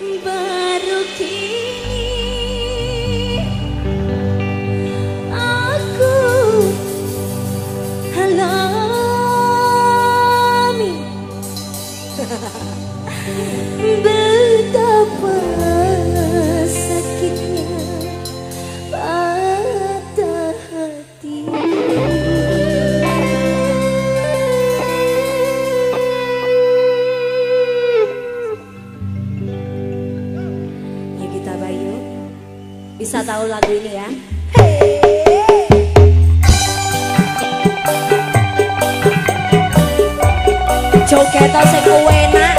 Bye. Bisa tahu lagu ini ya. Joget sing enak,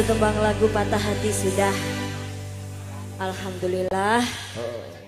satu tembang lagu patah hati sudah Alhamdulillah Oh.